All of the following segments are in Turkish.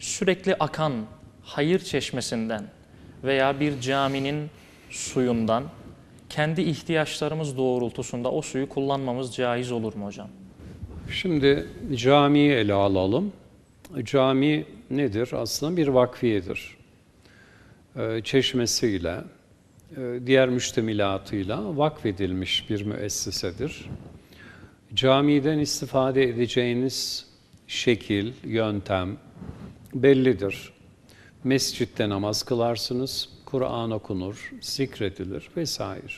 sürekli akan hayır çeşmesinden veya bir caminin suyundan kendi ihtiyaçlarımız doğrultusunda o suyu kullanmamız caiz olur mu hocam? Şimdi camiyi ele alalım. Cami nedir? Aslında bir vakfiyedir. Ee, çeşmesiyle, e, diğer müştemilatıyla vakfedilmiş bir müessesedir. Camiden istifade edeceğiniz şekil, yöntem bellidir. Mescitte namaz kılarsınız, Kur'an okunur, zikredilir vesaire.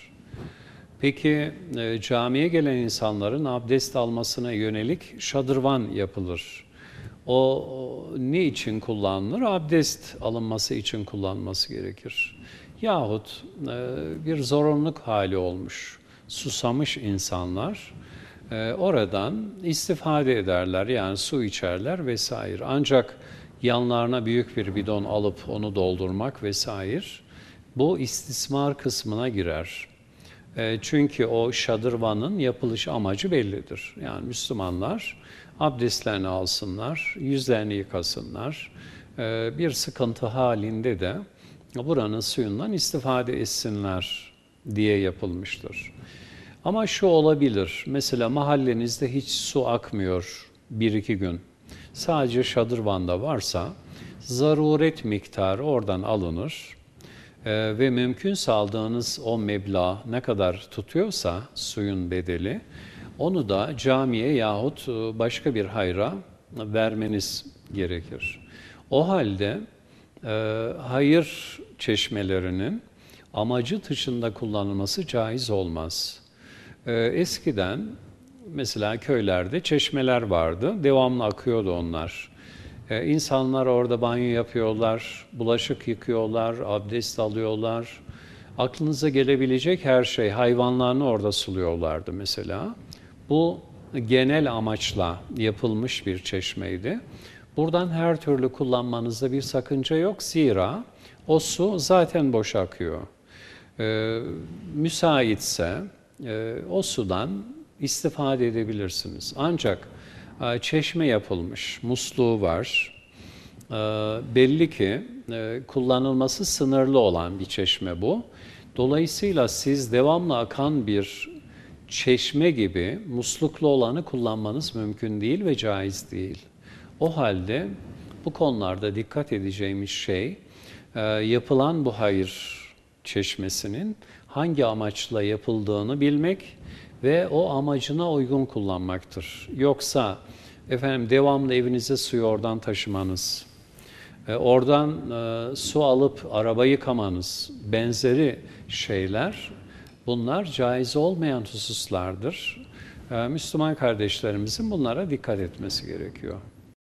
Peki e, camiye gelen insanların abdest almasına yönelik şadırvan yapılır. O, o ne için kullanılır? Abdest alınması için kullanması gerekir. Yahut e, bir zorunluluk hali olmuş, susamış insanlar e, oradan istifade ederler yani su içerler vesaire. Ancak yanlarına büyük bir bidon alıp onu doldurmak vesaire bu istismar kısmına girer. E, çünkü o şadırvanın yapılış amacı bellidir. Yani Müslümanlar abdestlerini alsınlar, yüzlerini yıkasınlar. E, bir sıkıntı halinde de buranın suyundan istifade etsinler diye yapılmıştır. Ama şu olabilir, mesela mahallenizde hiç su akmıyor bir iki gün. Sadece şadırvanda varsa zaruret miktarı oradan alınır ee, ve mümkün aldığınız o meblağ ne kadar tutuyorsa suyun bedeli onu da camiye yahut e, başka bir hayra vermeniz gerekir. O halde e, hayır çeşmelerinin amacı dışında kullanılması caiz olmaz. E, eskiden mesela köylerde çeşmeler vardı, devamlı akıyordu onlar. Ee, insanlar orada banyo yapıyorlar, bulaşık yıkıyorlar, abdest alıyorlar. Aklınıza gelebilecek her şey, hayvanlarını orada suluyorlardı mesela. Bu genel amaçla yapılmış bir çeşmeydi. Buradan her türlü kullanmanızda bir sakınca yok. Zira o su zaten boş akıyor. Ee, müsaitse e, o sudan istifade edebilirsiniz. Ancak e, çeşme yapılmış, musluğu var. E, belli ki e, kullanılması sınırlı olan bir çeşme bu. Dolayısıyla siz devamlı akan bir çeşme gibi musluklu olanı kullanmanız mümkün değil ve caiz değil. O halde bu konularda dikkat edeceğimiz şey yapılan bu hayır çeşmesinin hangi amaçla yapıldığını bilmek ve o amacına uygun kullanmaktır. Yoksa efendim devamlı evinize suyu oradan taşımanız, e, oradan e, su alıp araba yıkamanız, benzeri şeyler bunlar caiz olmayan hususlardır. E, Müslüman kardeşlerimizin bunlara dikkat etmesi gerekiyor.